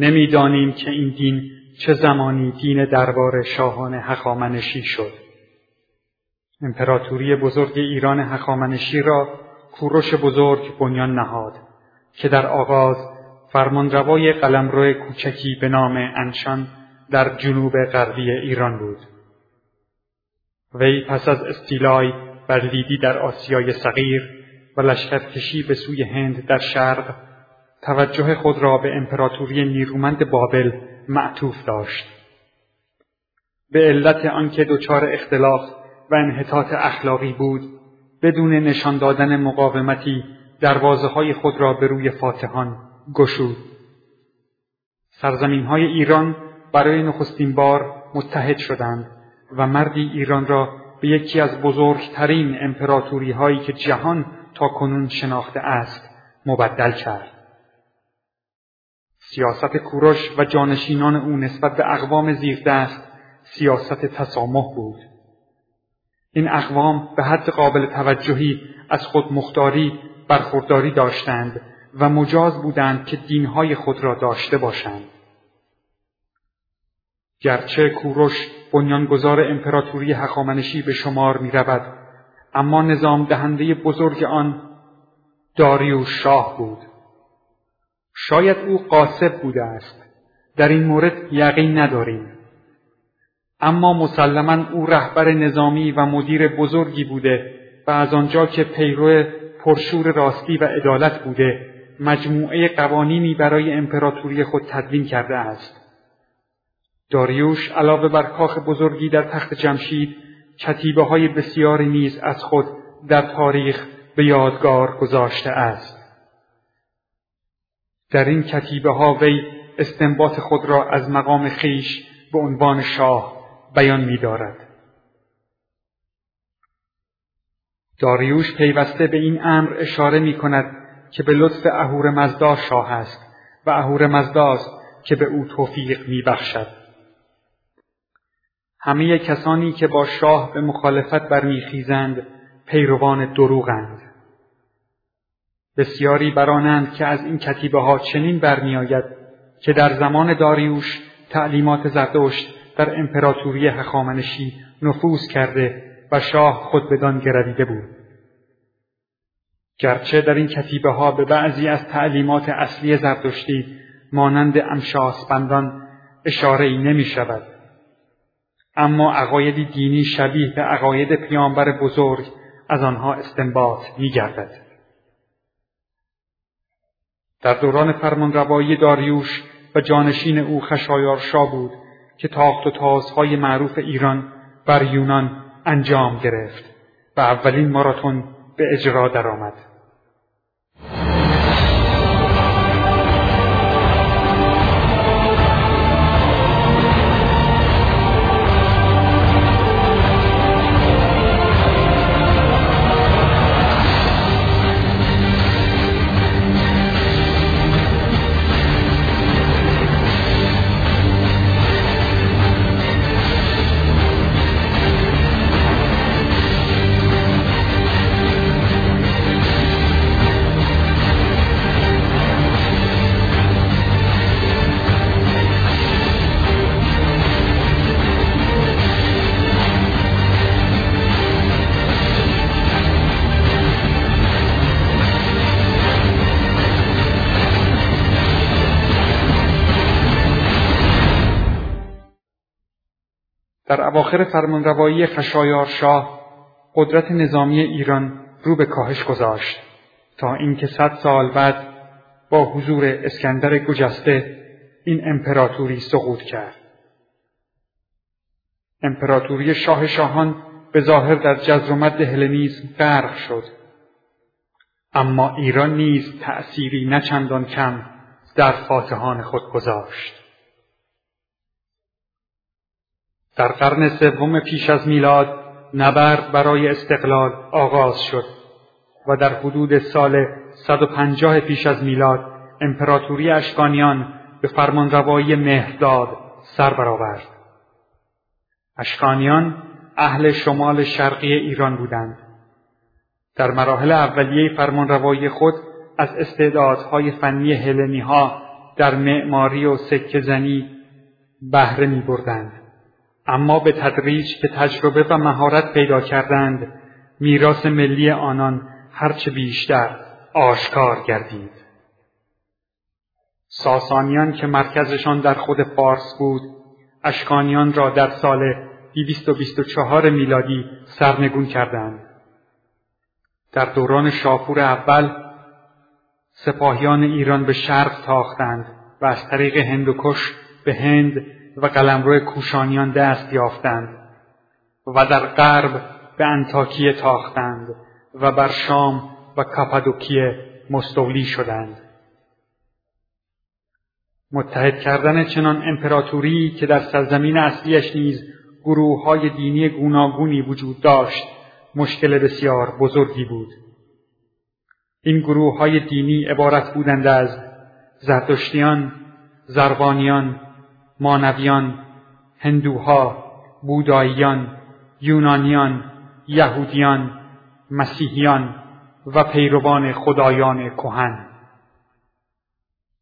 نمی‌دانیم که این دین چه زمانی دین دربار شاهان هخامنشی شد امپراتوری بزرگ ایران هخامنشی را کوروش بزرگ بنیان نهاد که در آغاز فرمانروای قلمرو کوچکی به نام انشان در جنوب غربی ایران بود. وی پس از استیلای بر لیدی در آسیای صغیر و لشکرکشی به سوی هند در شرق توجه خود را به امپراتوری نیرومند بابل معطوف داشت. به علت آنکه دچار اختلاف و انحطاط اخلاقی بود بدون نشان دادن مقاومتی دروازه های خود را به روی فاتحان گشود. سرزمین های ایران برای نخستین بار متحد شدند و مردی ایران را به یکی از بزرگترین امپراتوری هایی که جهان تا کنون شناخته است مبدل کرد. سیاست کوروش و جانشینان او نسبت به اقوام زیردست سیاست تسامح بود. این اقوام به حد قابل توجهی از خود مختاری برخورداری داشتند و مجاز بودند که دینهای خود را داشته باشند. گرچه کوروش بنیانگذار امپراتوری هخامنشی به شمار می رود اما نظام دهنده بزرگ آن داریوش شاه بود. شاید او قاسب بوده است. در این مورد یقین نداریم. اما مسلما او رهبر نظامی و مدیر بزرگی بوده و از آنجا که پیرو پرشور راستی و عدالت بوده مجموعه قوانینی برای امپراتوری خود تدوین کرده است. داریوش علاوه بر کاخ بزرگی در تخت جمشید کتیبه های بسیاری نیز از خود در تاریخ به یادگار گذاشته است. در این کتیبه ها وی استنباط خود را از مقام خیش به عنوان شاه بیان می دارد. داریوش پیوسته به این امر اشاره می کند که به لطف اهور مزدا شاه است و اهور مزداست که به او توفیق می بخشد. همه کسانی که با شاه به مخالفت برمیخیزند پیروان دروغند. بسیاری برانند که از این کتیبه ها چنین برمیآید که در زمان داریوش تعلیمات زردشت در امپراتوری هخامنشی نفوذ کرده و شاه خود بدان گرویده بود. گرچه در این کتیبه ها به بعضی از تعلیمات اصلی زردشتی مانند امشاسپندان اشاره ای نمی شود. اما عقایدی دینی شبیه به عقاید پیامبر بزرگ از آنها استنباط می گردد. در دوران فرمانروایی داریوش و جانشین او خشایارشا بود که تاخت و تازهای معروف ایران بر یونان انجام گرفت و اولین ماراتون به اجرا درآمد. در اواخر فرمانروایی خشایار شاه قدرت نظامی ایران رو به کاهش گذاشت تا اینکه صد سال بعد با حضور اسکندر گجسته این امپراتوری سقوط کرد. امپراتوری شاه شاهان به ظاهر در جزر و مد هلنیزم غرق شد. اما ایران نیز تأثیری نچندان کم در فاتحان خود گذاشت. در قرن سوم پیش از میلاد نبرد برای استقلال آغاز شد و در حدود سال 150 پیش از میلاد امپراتوری اشکانیان به فرمانروایی مهرداد سر برآورد. اشکانیان اهل شمال شرقی ایران بودند. در مراحل اولیه فرمانروایی خود از استعدادهای فنی هلنی ها در معماری و سکه زنی بهره می بردند. اما به تدریج که تجربه و مهارت پیدا کردند میراث ملی آنان هرچه بیشتر آشکار گردید. ساسانیان که مرکزشان در خود فارس بود اشکانیان را در سال 224 میلادی سرنگون کردند. در دوران شاپور اول سپاهیان ایران به شرق تاختند و از طریق هندوکش به هند و قلمرو کوشانیان دست یافتند و در غرب به انتاکیه تاختند و بر شام و کاپادوکیه مستولی شدند. متحد کردن چنان امپراتوری که در سرزمین اصلیش نیز گروه های دینی گوناگونی وجود داشت مشکل بسیار بزرگی بود. این گروه های دینی عبارت بودند از زرتشتیان، زربانیان، مانویان، هندوها، بوداییان، یونانیان، یهودیان، مسیحیان و پیروان خدایان کهن.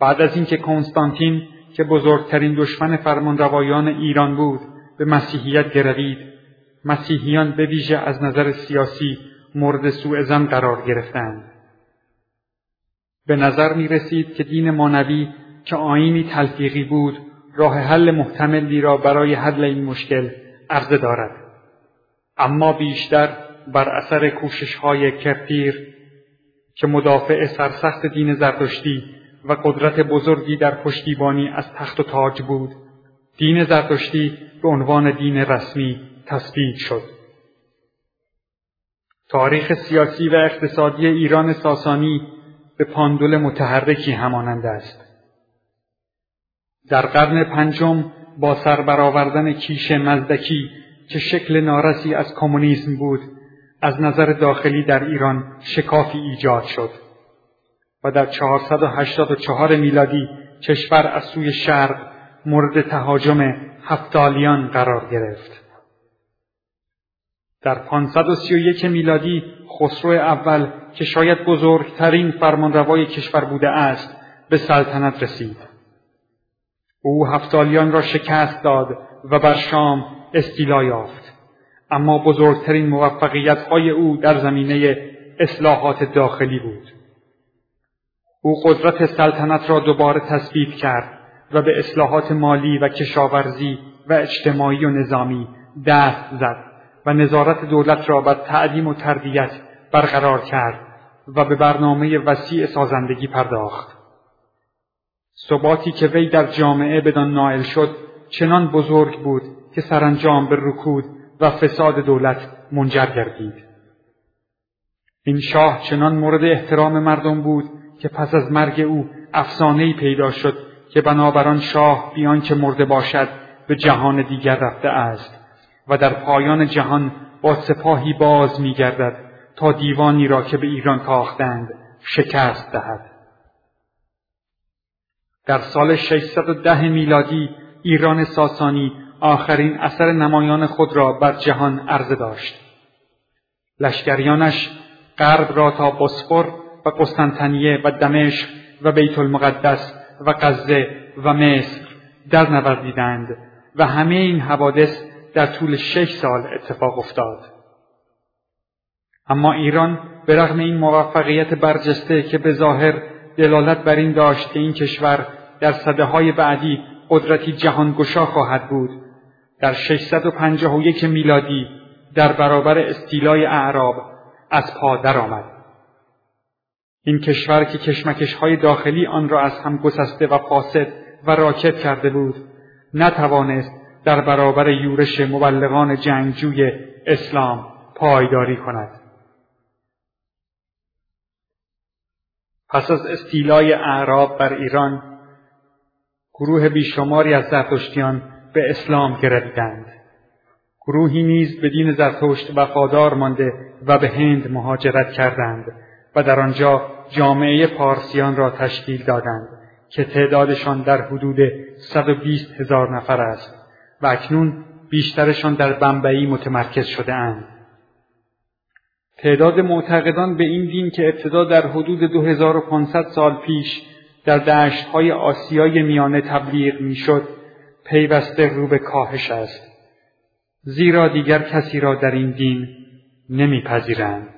بعد از اینکه کنستانتین که بزرگترین دشمن فرمانروایان ایران بود به مسیحیت گروید مسیحیان به ویژه از نظر سیاسی مورد سوء زن قرار گرفتند به نظر می رسید که دین مانوی که آینی تلفیقی بود راه حل محتملی را برای حل این مشکل عرضه دارد. اما بیشتر بر اثر کوشش های کرپیر که مدافع سرسخت دین زرتشتی و قدرت بزرگی در پشتیبانی از تخت و تاج بود دین زرتشتی به عنوان دین رسمی تثبیت شد. تاریخ سیاسی و اقتصادی ایران ساسانی به پاندول متحرکی همانند است. در قرن پنجم با سربرآوردن کیش مزدکی که شکل نارسی از کمونیسم بود از نظر داخلی در ایران شکافی ایجاد شد و در 484 میلادی کشور از سوی شرق مورد تهاجم هفتالیان قرار گرفت. در 531 میلادی خسرو اول که شاید بزرگترین فرمانروای کشور بوده است به سلطنت رسید. او هفتالیان را شکست داد و بر شام استیلا یافت. اما بزرگترین موفقیت های او در زمینه اصلاحات داخلی بود. او قدرت سلطنت را دوباره تثبیت کرد و به اصلاحات مالی و کشاورزی و اجتماعی و نظامی دست زد و نظارت دولت را بر تعلیم و تربیت برقرار کرد و به برنامه وسیع سازندگی پرداخت. ثباتی که وی در جامعه بدان نائل شد چنان بزرگ بود که سرانجام به رکود و فساد دولت منجر گردید. این شاه چنان مورد احترام مردم بود که پس از مرگ او افسانهای پیدا شد که بنابران شاه بیان که مرده باشد به جهان دیگر رفته است و در پایان جهان با سپاهی باز میگردد تا دیوانی را که به ایران تاختند شکست دهد در سال 610 میلادی ایران ساسانی آخرین اثر نمایان خود را بر جهان عرضه داشت لشکریانش غرب را تا بسفر و قسطنطنیه و دمشق و بیت المقدس و غزه و مصر در نوردیدند و همه این حوادث در طول شش سال اتفاق افتاد. اما ایران به رغم این موفقیت برجسته که به ظاهر دلالت بر این داشت که این کشور در صده های بعدی قدرتی جهانگشا خواهد بود در 651 میلادی در برابر استیلای اعراب از پا درآمد. این کشور که کشمکش های داخلی آن را از هم گسسته و فاسد و راکت کرده بود نتوانست در برابر یورش مبلغان جنگجوی اسلام پایداری کند. پس از استیلای اعراب بر ایران گروه بیشماری از زرتشتیان به اسلام گرویدند. گروهی نیز به دین زرتشت وفادار مانده و به هند مهاجرت کردند و در آنجا جامعه پارسیان را تشکیل دادند که تعدادشان در حدود 120 هزار نفر است و اکنون بیشترشان در بمبئی متمرکز شده اند. تعداد معتقدان به این دین که ابتدا در حدود 2500 سال پیش در دشتهای آسیای میانه تبلیغ می‌شد. پیوسته رو به کاهش است. زیرا دیگر کسی را در این دین نمیپذیرند.